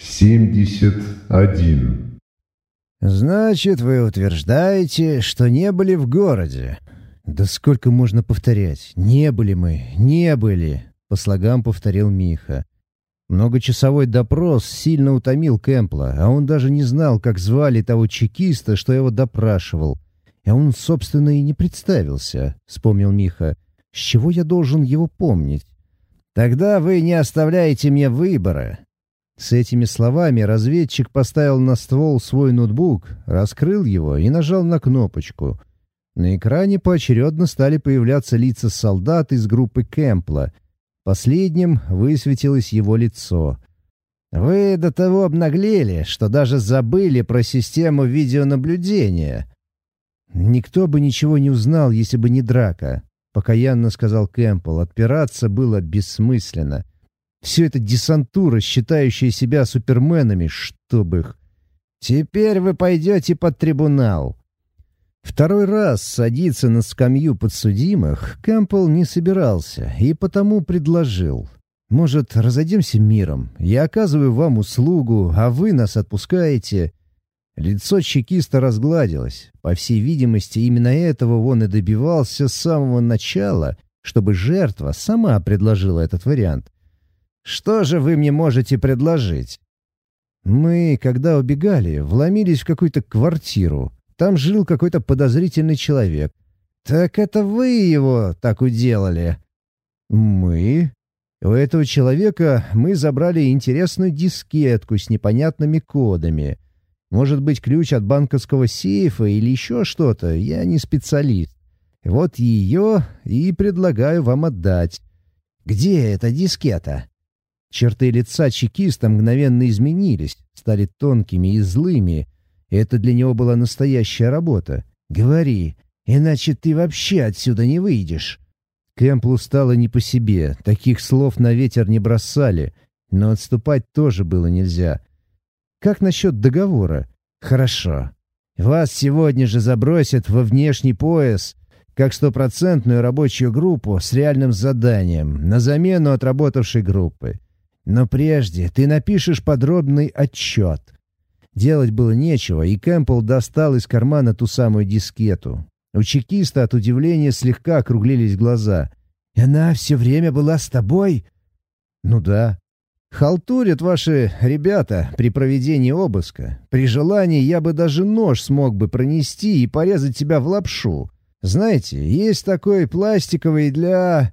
Семьдесят один. «Значит, вы утверждаете, что не были в городе?» «Да сколько можно повторять? Не были мы, не были!» По слогам повторил Миха. Многочасовой допрос сильно утомил Кэмпла, а он даже не знал, как звали того чекиста, что его допрашивал. А он, собственно, и не представился, — вспомнил Миха. С чего я должен его помнить? «Тогда вы не оставляете мне выбора». С этими словами разведчик поставил на ствол свой ноутбук, раскрыл его и нажал на кнопочку. На экране поочередно стали появляться лица солдат из группы Кэмпла — Последним высветилось его лицо. «Вы до того обнаглели, что даже забыли про систему видеонаблюдения». «Никто бы ничего не узнал, если бы не драка», — покаянно сказал Кэмпбелл. «Отпираться было бессмысленно. Все это десантура, считающая себя суперменами, чтоб их. Теперь вы пойдете под трибунал. Второй раз садиться на скамью подсудимых Кэмпбелл не собирался и потому предложил. «Может, разойдемся миром? Я оказываю вам услугу, а вы нас отпускаете». Лицо чекиста разгладилось. По всей видимости, именно этого он и добивался с самого начала, чтобы жертва сама предложила этот вариант. «Что же вы мне можете предложить?» «Мы, когда убегали, вломились в какую-то квартиру. Там жил какой-то подозрительный человек. «Так это вы его так уделали?» «Мы?» У этого человека мы забрали интересную дискетку с непонятными кодами. Может быть, ключ от банковского сейфа или еще что-то, я не специалист. Вот ее и предлагаю вам отдать. Где эта дискета? Черты лица чекиста мгновенно изменились, стали тонкими и злыми, это для него была настоящая работа. «Говори, иначе ты вообще отсюда не выйдешь». Кэмплу стало не по себе, таких слов на ветер не бросали, но отступать тоже было нельзя. «Как насчет договора?» «Хорошо. Вас сегодня же забросят во внешний пояс, как стопроцентную рабочую группу с реальным заданием, на замену отработавшей группы. Но прежде ты напишешь подробный отчет». Делать было нечего, и Кэмпбелл достал из кармана ту самую дискету. У чекиста от удивления слегка округлились глаза. «Она все время была с тобой?» «Ну да». «Халтурят ваши ребята при проведении обыска. При желании я бы даже нож смог бы пронести и порезать тебя в лапшу. Знаете, есть такой пластиковый для...»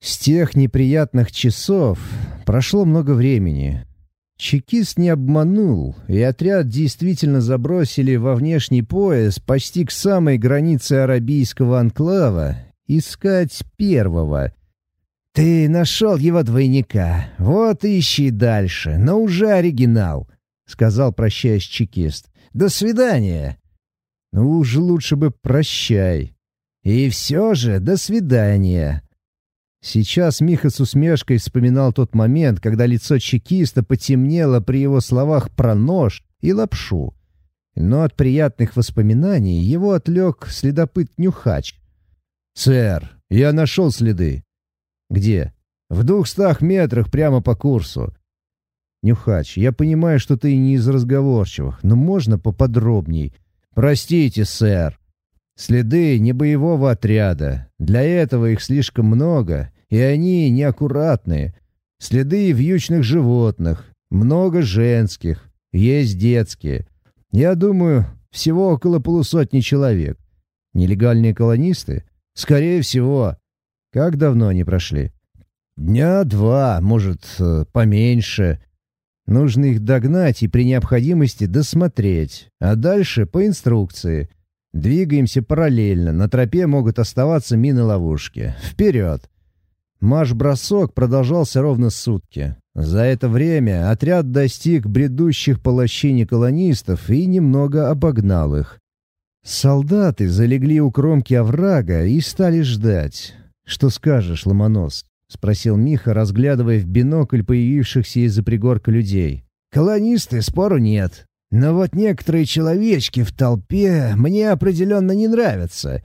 С тех неприятных часов прошло много времени. Чекист не обманул, и отряд действительно забросили во внешний пояс почти к самой границе арабийского анклава искать первого. «Ты нашел его двойника, вот ищи дальше, но уже оригинал», — сказал, прощаясь чекист. «До свидания». «Ну уж лучше бы прощай». «И все же до свидания», Сейчас Миха с усмешкой вспоминал тот момент, когда лицо чекиста потемнело при его словах про нож и лапшу. Но от приятных воспоминаний его отвлек следопыт Нюхач. «Сэр, я нашел следы». «Где?» «В двухстах метрах прямо по курсу». «Нюхач, я понимаю, что ты не из разговорчивых, но можно поподробней?» «Простите, сэр. Следы не боевого отряда. Для этого их слишком много, и они неаккуратные. Следы вьючных животных, много женских, есть детские. Я думаю, всего около полусотни человек. Нелегальные колонисты? Скорее всего. Как давно они прошли? Дня два, может, э, поменьше. Нужно их догнать и при необходимости досмотреть, а дальше по инструкции. Двигаемся параллельно, на тропе могут оставаться мины-ловушки. Вперед! Марш-бросок продолжался ровно сутки. За это время отряд достиг бредущих по лощине колонистов и немного обогнал их. Солдаты залегли у кромки оврага и стали ждать. «Что скажешь, Ломонос?» — спросил Миха, разглядывая в бинокль появившихся из-за пригорка людей. «Колонисты, спору нет. Но вот некоторые человечки в толпе мне определенно не нравятся.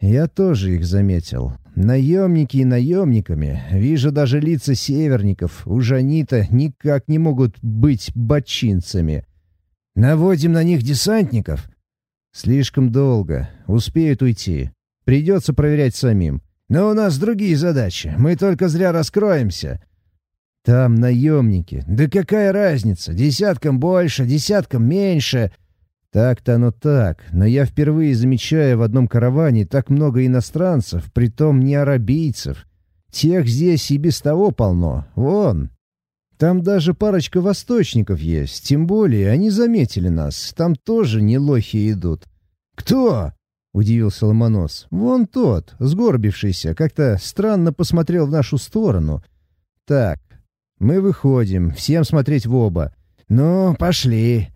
Я тоже их заметил. Наемники и наемниками. Вижу даже лица северников. Уж они-то никак не могут быть бочинцами. Наводим на них десантников? Слишком долго. Успеют уйти. Придется проверять самим. Но у нас другие задачи. Мы только зря раскроемся. Там наемники. Да какая разница? Десяткам больше, десяткам меньше. Так-то оно так, но я впервые замечаю в одном караване так много иностранцев, притом не арабийцев. Тех здесь и без того полно. Вон. Там даже парочка восточников есть, тем более они заметили нас. Там тоже не лохи идут. «Кто?» — удивился Ломонос. «Вон тот, сгорбившийся, как-то странно посмотрел в нашу сторону. Так, мы выходим, всем смотреть в оба. Ну, пошли».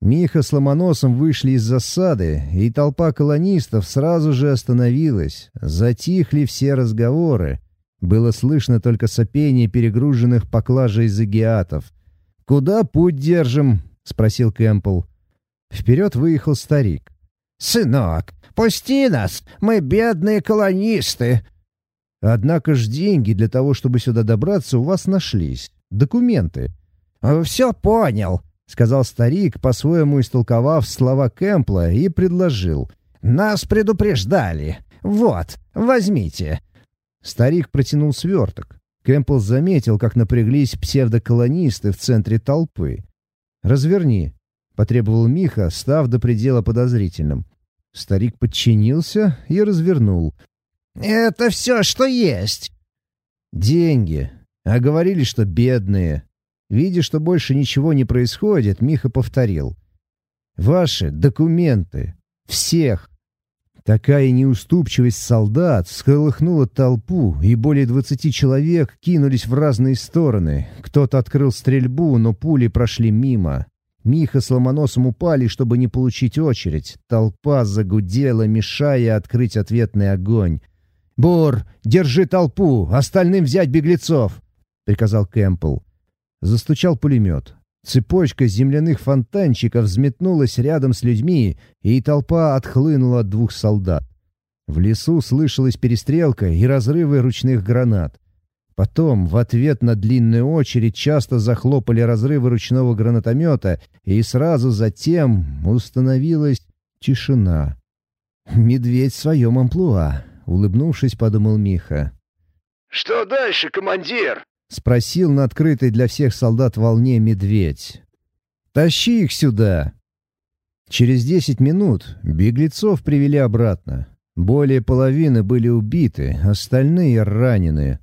Миха с Ломоносом вышли из засады, и толпа колонистов сразу же остановилась. Затихли все разговоры. Было слышно только сопение перегруженных поклажей загиатов. «Куда путь держим?» — спросил Кэмпл. Вперед выехал старик. «Сынок, пусти нас! Мы бедные колонисты!» «Однако ж деньги для того, чтобы сюда добраться, у вас нашлись. Документы». «Все понял», — сказал старик, по-своему истолковав слова Кэмпла, и предложил. «Нас предупреждали. Вот, возьмите». Старик протянул сверток. Кэмпл заметил, как напряглись псевдоколонисты в центре толпы. «Разверни», — потребовал Миха, став до предела подозрительным. Старик подчинился и развернул. «Это все, что есть!» «Деньги. А говорили, что бедные». Видя, что больше ничего не происходит, Миха повторил. «Ваши документы. Всех. Такая неуступчивость солдат всколыхнула толпу, и более двадцати человек кинулись в разные стороны. Кто-то открыл стрельбу, но пули прошли мимо. Миха с Ломоносом упали, чтобы не получить очередь. Толпа загудела, мешая открыть ответный огонь. «Бур, держи толпу, остальным взять беглецов!» — приказал Кэмпл. Застучал пулемет. Цепочка земляных фонтанчиков взметнулась рядом с людьми, и толпа отхлынула от двух солдат. В лесу слышалась перестрелка и разрывы ручных гранат. Потом, в ответ на длинную очередь, часто захлопали разрывы ручного гранатомета, и сразу затем установилась тишина. «Медведь в своем амплуа», — улыбнувшись, подумал Миха. «Что дальше, командир?» — спросил на открытой для всех солдат волне медведь. «Тащи их сюда!» Через десять минут беглецов привели обратно. Более половины были убиты, остальные ранены.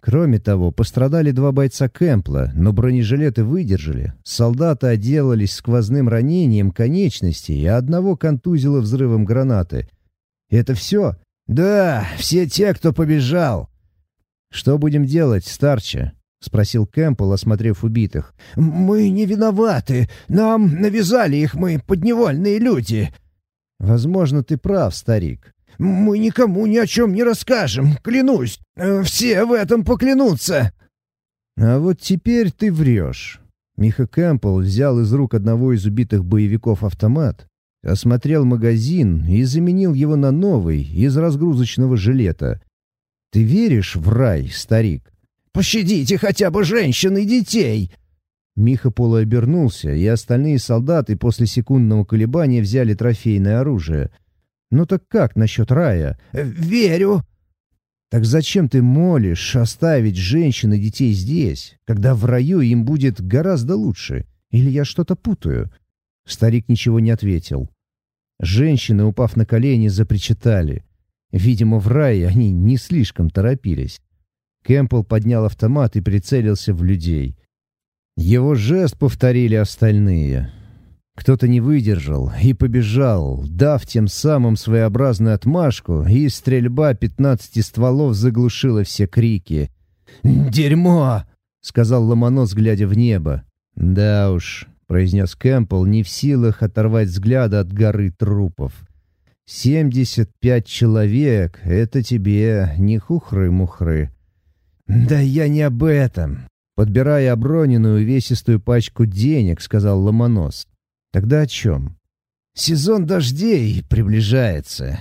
Кроме того, пострадали два бойца Кэмпла, но бронежилеты выдержали. Солдаты отделались сквозным ранением конечностей, а одного контузило взрывом гранаты. «Это все?» «Да, все те, кто побежал», «Что будем делать, старче?» — спросил Кэмпбелл, осмотрев убитых. «Мы не виноваты. Нам навязали их мы, подневольные люди». «Возможно, ты прав, старик». «Мы никому ни о чем не расскажем, клянусь. Все в этом поклянутся». «А вот теперь ты врешь». Миха Кэмпбелл взял из рук одного из убитых боевиков автомат, осмотрел магазин и заменил его на новый из разгрузочного жилета. Ты веришь в рай, старик? Пощадите хотя бы женщин и детей!» Миха полуобернулся, и остальные солдаты после секундного колебания взяли трофейное оружие. «Ну так как насчет рая?» «Верю!» «Так зачем ты молишь оставить женщин и детей здесь, когда в раю им будет гораздо лучше? Или я что-то путаю?» Старик ничего не ответил. Женщины, упав на колени, запричитали. Видимо, в рае они не слишком торопились. Кэмпбелл поднял автомат и прицелился в людей. Его жест повторили остальные. Кто-то не выдержал и побежал, дав тем самым своеобразную отмашку, и стрельба пятнадцати стволов заглушила все крики. «Дерьмо!» — сказал Ломонос, глядя в небо. «Да уж», — произнес Кэмпбелл, не в силах оторвать взгляда от горы трупов. Семьдесят пять человек — это тебе не хухры-мухры. Да я не об этом. Подбирая оброненную увесистую пачку денег, сказал Ломонос. Тогда о чем? Сезон дождей приближается.